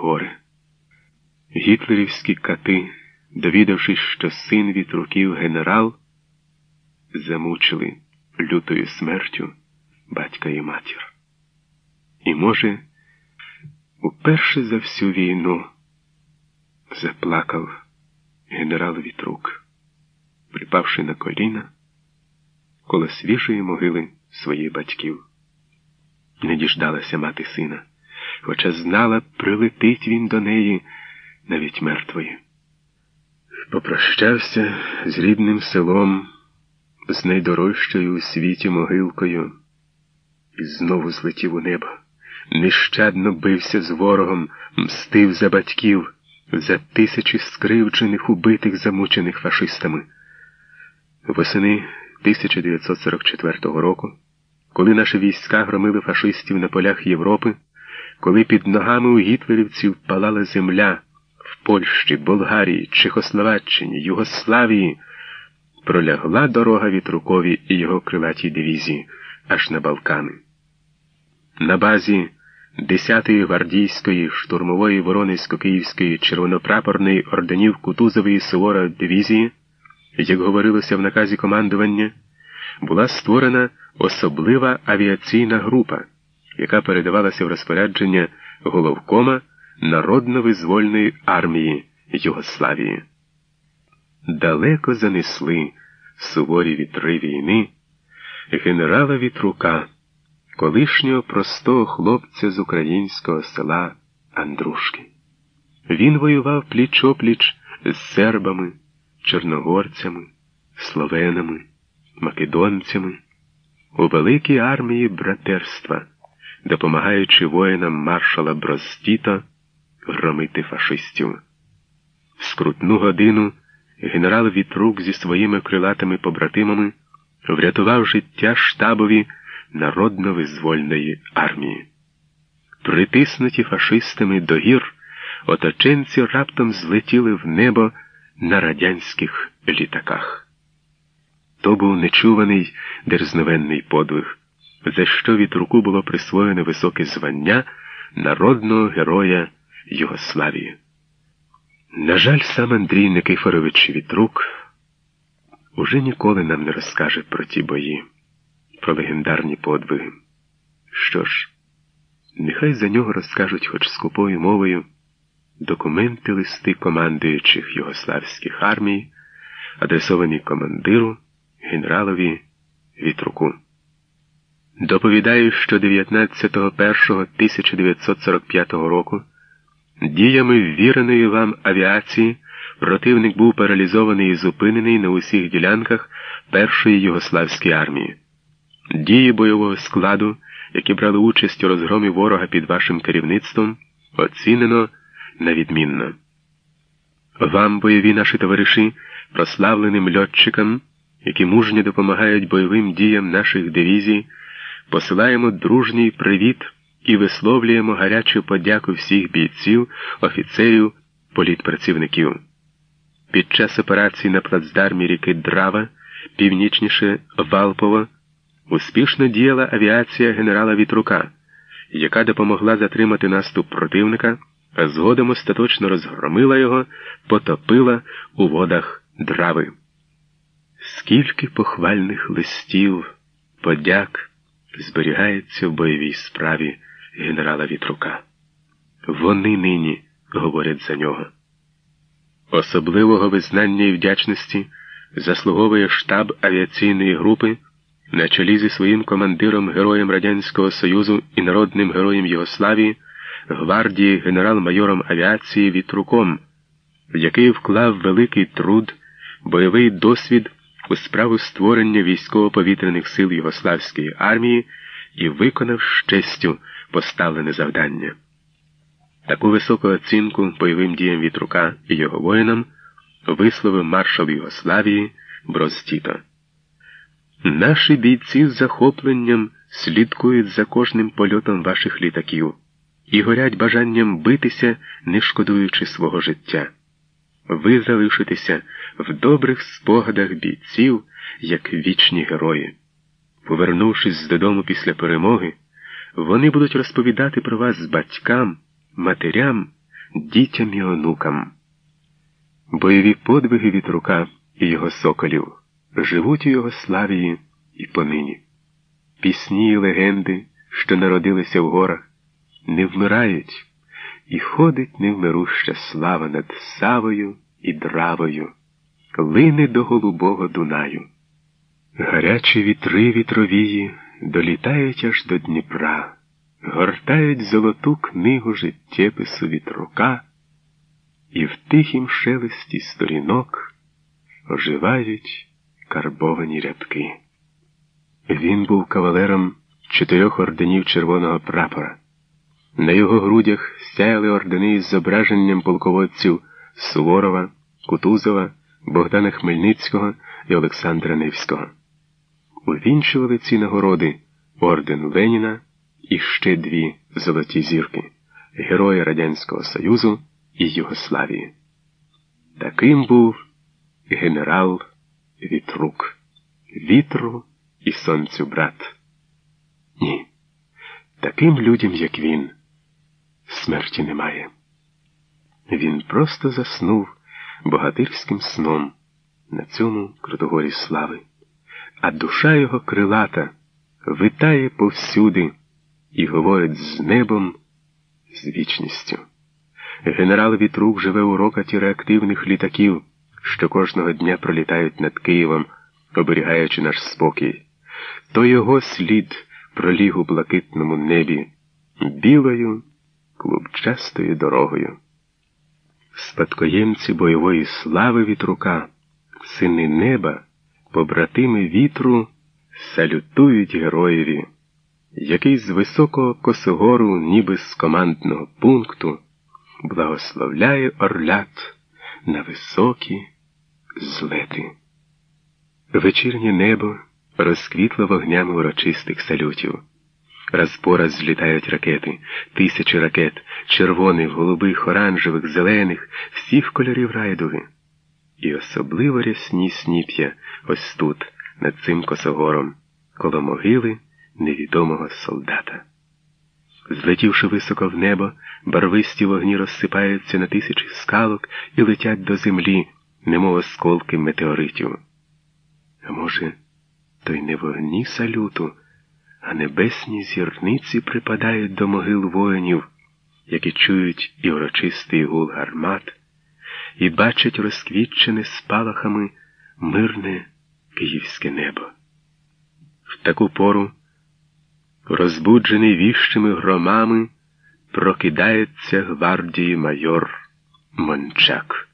горе. Гітлерівські кати, довідавшись, що син від руків генерал, замучили лютою смертю батька і матір. І, може, уперше за всю війну заплакав генерал Вітрук, припавши на коліна коло свіжої могили своїх батьків. Не діждалася мати сина, хоча знала, прилетить він до неї навіть мертвої. Попрощався з рідним селом, з найдорожчою у світі могилкою, і знову злетів у небо. Нещадно бився з ворогом, мстив за батьків, за тисячі скривджених, убитих, замучених фашистами. Восени 1944 року, коли наші війська громили фашистів на полях Європи, коли під ногами у гітлерівців палала земля в Польщі, Болгарії, Чехословаччині, Югославії, пролягла дорога Вітрукові і його крилатій дивізії аж на Балкани. На базі 10-ї гвардійської штурмової Воронезько-Київської червонопрапорної орденів Кутузової Сувора дивізії, як говорилося в наказі командування, була створена особлива авіаційна група, яка передавалася в розпорядження головкома Народно-визвольної армії Югославії. Далеко занесли суворі вітри війни генерала Вітрука, колишнього простого хлопця з українського села Андрушки. Він воював пліч опліч з сербами, чорногорцями, словенами, македонцями у великій армії братерства, допомагаючи воїнам маршала Бростіта громити фашистів. В скрутну годину генерал Вітрук зі своїми крилатими побратимами врятував життя штабові народно-визвольної армії. Притиснуті фашистами до гір, оточенці раптом злетіли в небо на радянських літаках. То був нечуваний дерзновенний подвиг, за що від руку було присвоєно високе звання народного героя Югославії. На жаль, сам Андрій Никифорович Вітрук уже ніколи нам не розкаже про ті бої, про легендарні подвиги. Що ж, нехай за нього розкажуть хоч скупою мовою документи листи командуючих югославських армій, адресовані командиру генералові Вітруку. Доповідаю, що 19.01.1945 року діями ввіреної вам авіації противник був паралізований і зупинений на усіх ділянках Першої Югославської армії. Дії бойового складу, які брали участь у розгромі ворога під вашим керівництвом, оцінено на відмінно. Вам, бойові наші товариші, прославленим льотчикам, які мужньо допомагають бойовим діям наших дивізій, посилаємо дружній привіт і висловлюємо гарячу подяку всіх бійців, офіцерів, політпрацівників. Під час операції на плацдармі ріки Драва, північніше Валпова, успішно діяла авіація генерала Вітрука, яка допомогла затримати наступ противника а згодом остаточно розгромила його, потопила у водах драви. Скільки похвальних листів, подяк зберігається в бойовій справі генерала Вітрука. Вони нині говорять за нього. Особливого визнання і вдячності заслуговує штаб авіаційної групи на чолі зі своїм командиром Героєм Радянського Союзу і народним героєм Єгославії гвардії генерал-майором авіації Вітруком, який вклав великий труд, бойовий досвід у справу створення військово-повітряних сил Югославської армії і виконав з честю поставлене завдання. Таку високу оцінку бойовим діям Вітрука і його воїнам висловив маршал Югославії Броз Тіто. Наші бійці з захопленням слідкують за кожним польотом ваших літаків і горять бажанням битися, не шкодуючи свого життя. Ви залишитеся в добрих спогадах бійців, як вічні герої. Повернувшись додому після перемоги, вони будуть розповідати про вас батькам, матерям, дітям і онукам. Бойові подвиги вітрука і його соколів живуть у його славії і понині. Пісні і легенди, що народилися в горах, не вмирають, і ходить невмируща слава над савою і дравою, лине до голубого Дунаю. Гарячі вітри вітровії долітають аж до Дніпра, гортають золоту книгу життєпису вітрука, і в тихім шелесті сторінок оживають карбовані рядки. Він був кавалером чотирьох орденів червоного прапора. На його грудях сяяли ордени із зображенням полководців Суворова, Кутузова, Богдана Хмельницького і Олександра Невського. Увінчували ці нагороди орден Леніна і ще дві золоті зірки Герої Радянського Союзу і Югославії. Таким був генерал Вітрук, вітру і сонцю брат. Ні, таким людям, як він, смерті немає. Він просто заснув богатирським сном на цьому крутогорі слави, а душа його крилата витає повсюди і говорить з небом, з вічністю. Генерал Вітрук живе у рокаті реактивних літаків, що кожного дня пролітають над Києвом, оберігаючи наш спокій. То його слід проліг у блакитному небі білою клубчастою дорогою. Спадкоємці бойової слави вітрука, сини неба, побратими вітру, салютують героєві, який з високого косогору, ніби з командного пункту, благословляє орлят на високі злети. Вечірнє небо розквітло вогнями урочистих салютів. Раз по раз злітають ракети, тисячі ракет, червоних, голубих, оранжевих, зелених, всіх кольорів райдуги. І особливо рясні сніп'я ось тут, над цим косогором, коло могили невідомого солдата. Злетівши високо в небо, барвисті вогні розсипаються на тисячі скалок і летять до землі, немов осколки метеоритів. А може, то й не вогні салюту, а небесні зірниці припадають до могил воїнів, які чують і урочистий гул гармат, і бачать розквітчене спалахами мирне київське небо. В таку пору, розбуджений віщими громами, прокидається гвардії майор Мончак.